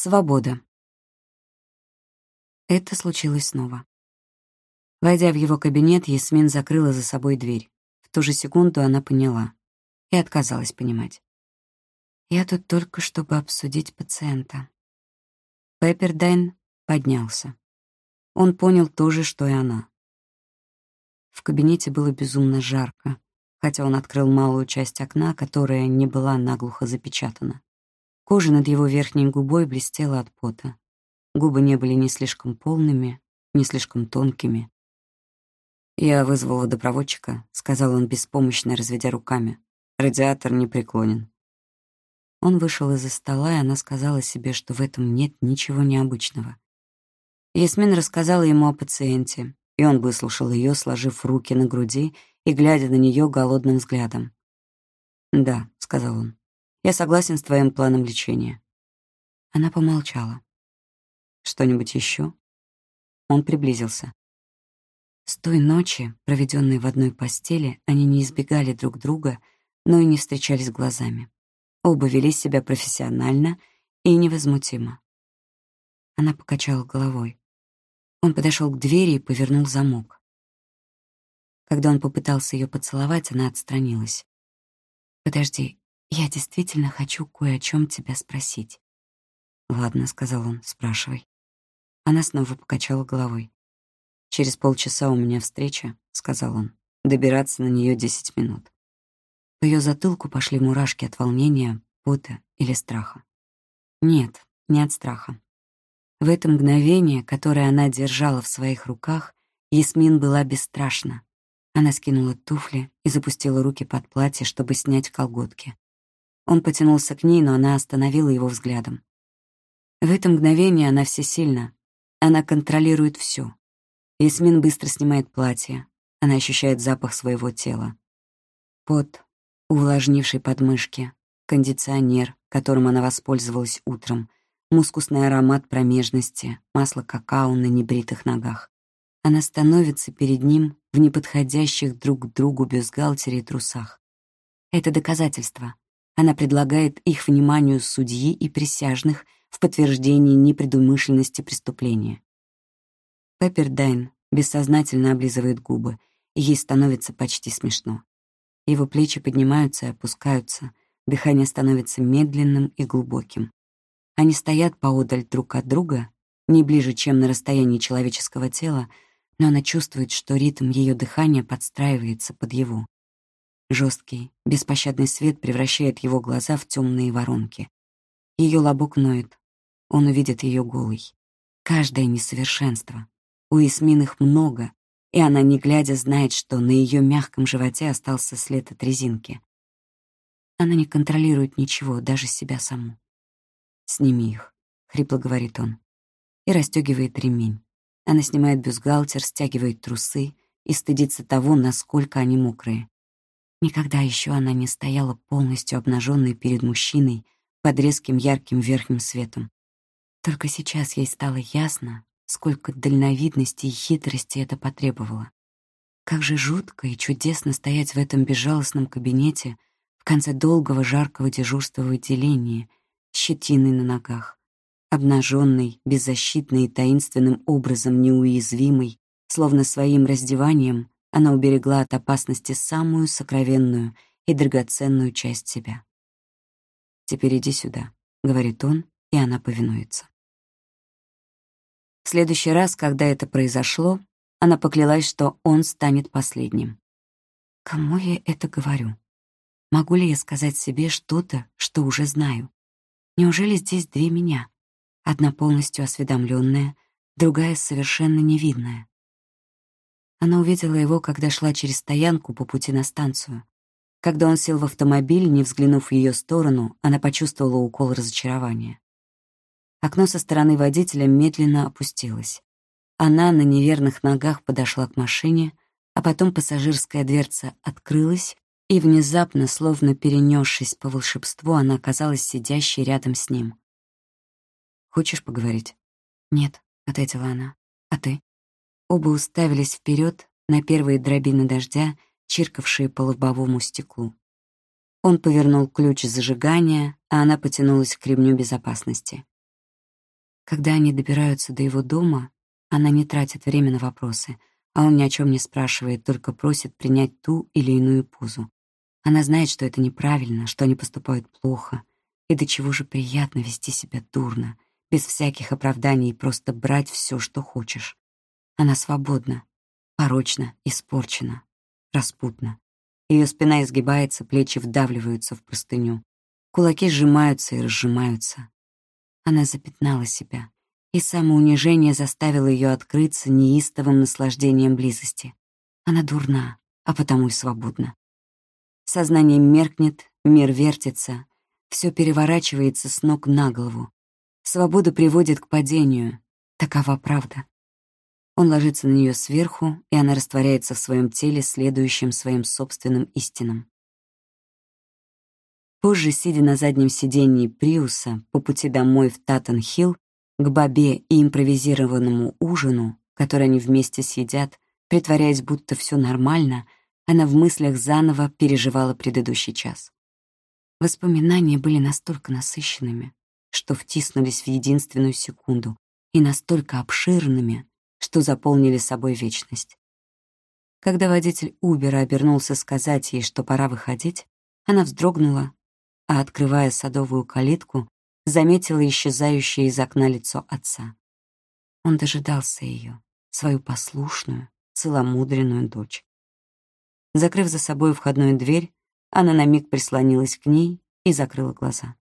Свобода. Это случилось снова. Войдя в его кабинет, Ясмин закрыла за собой дверь. В ту же секунду она поняла и отказалась понимать. «Я тут только, чтобы обсудить пациента». Пеппердайн поднялся. Он понял то же, что и она. В кабинете было безумно жарко, хотя он открыл малую часть окна, которая не была наглухо запечатана. Кожа над его верхней губой блестела от пота. Губы не были ни слишком полными, ни слишком тонкими. «Я вызвал водопроводчика», — сказал он беспомощно, разведя руками. «Радиатор не преклонен». Он вышел из-за стола, и она сказала себе, что в этом нет ничего необычного. Ясмин рассказала ему о пациенте, и он выслушал ее, сложив руки на груди и глядя на нее голодным взглядом. «Да», — сказал он, — «я согласен с твоим планом лечения». Она помолчала. «Что-нибудь еще?» Он приблизился. С той ночи, проведенной в одной постели, они не избегали друг друга, но и не встречались глазами. Оба вели себя профессионально и невозмутимо. Она покачала головой. Он подошел к двери и повернул замок. Когда он попытался ее поцеловать, она отстранилась. «Подожди, я действительно хочу кое о чем тебя спросить». «Ладно», — сказал он, — «спрашивай». Она снова покачала головой. «Через полчаса у меня встреча», — сказал он. «Добираться на нее десять минут». По ее затылку пошли мурашки от волнения, пота или страха. Нет, не от страха. В это мгновение, которое она держала в своих руках, Ясмин была бесстрашна. Она скинула туфли и запустила руки под платье, чтобы снять колготки. Он потянулся к ней, но она остановила его взглядом. В это мгновение она всесильна. Она контролирует все. Ясмин быстро снимает платье. Она ощущает запах своего тела. Пот, увлажнивший подмышки, кондиционер, которым она воспользовалась утром, мускусный аромат промежности, масло какао на небритых ногах. Она становится перед ним в неподходящих друг к другу бюстгальтере и трусах. Это доказательство. Она предлагает их вниманию судьи и присяжных в подтверждении непредумышленности преступления. Пеппердайн бессознательно облизывает губы, и ей становится почти смешно. Его плечи поднимаются и опускаются, дыхание становится медленным и глубоким. Они стоят поодаль друг от друга, не ближе, чем на расстоянии человеческого тела, но она чувствует, что ритм ее дыхания подстраивается под его. Жесткий, беспощадный свет превращает его глаза в темные воронки. Ее лобок ноет. Он увидит ее голой. Каждое несовершенство, у Ясмин их много, и она, не глядя, знает, что на ее мягком животе остался след от резинки. Она не контролирует ничего, даже себя саму. «Сними их», — хрипло говорит он, и расстегивает ремень. Она снимает бюстгальтер, стягивает трусы и стыдится того, насколько они мокрые. Никогда еще она не стояла полностью обнаженной перед мужчиной под резким ярким верхним светом. Только сейчас ей стало ясно, сколько дальновидности и хитрости это потребовало. Как же жутко и чудесно стоять в этом безжалостном кабинете в конце долгого жаркого дежурства в отделении, щетиной на ногах, обнаженный, беззащитный и таинственным образом неуязвимый, словно своим раздеванием она уберегла от опасности самую сокровенную и драгоценную часть себя. «Теперь иди сюда», — говорит он, и она повинуется. В следующий раз, когда это произошло, она поклялась, что он станет последним. Кому я это говорю? Могу ли я сказать себе что-то, что уже знаю? Неужели здесь две меня? Одна полностью осведомленная, другая совершенно невидная. Она увидела его, когда шла через стоянку по пути на станцию. Когда он сел в автомобиль, не взглянув в ее сторону, она почувствовала укол разочарования. Окно со стороны водителя медленно опустилось. Она на неверных ногах подошла к машине, а потом пассажирская дверца открылась, и внезапно, словно перенесшись по волшебству, она оказалась сидящей рядом с ним. «Хочешь поговорить?» «Нет», — ответила она. «А ты?» Оба уставились вперед на первые дробины дождя, чиркавшие по лобовому стеклу. Он повернул ключ зажигания, а она потянулась к ремню безопасности. Когда они добираются до его дома, она не тратит время на вопросы, а он ни о чем не спрашивает, только просит принять ту или иную позу. Она знает, что это неправильно, что они поступают плохо, и до чего же приятно вести себя дурно, без всяких оправданий просто брать все, что хочешь. Она свободна, порочна, испорчена, распутна. Ее спина изгибается, плечи вдавливаются в простыню. Кулаки сжимаются и разжимаются. Она запятнала себя, и самоунижение заставило ее открыться неистовым наслаждением близости. Она дурна, а потому и свободна. Сознание меркнет, мир вертится, все переворачивается с ног на голову. Свобода приводит к падению. Такова правда. Он ложится на нее сверху, и она растворяется в своем теле, следующим своим собственным истинам. Позже, сидя на заднем сиденье Приуса по пути домой в Таттон-Хилл, к бобе и импровизированному ужину, который они вместе съедят, притворяясь, будто все нормально, она в мыслях заново переживала предыдущий час. Воспоминания были настолько насыщенными, что втиснулись в единственную секунду, и настолько обширными, что заполнили собой вечность. Когда водитель Убера обернулся сказать ей, что пора выходить, она вздрогнула, а, открывая садовую калитку, заметила исчезающее из окна лицо отца. Он дожидался ее, свою послушную, целомудренную дочь. Закрыв за собой входную дверь, она на миг прислонилась к ней и закрыла глаза.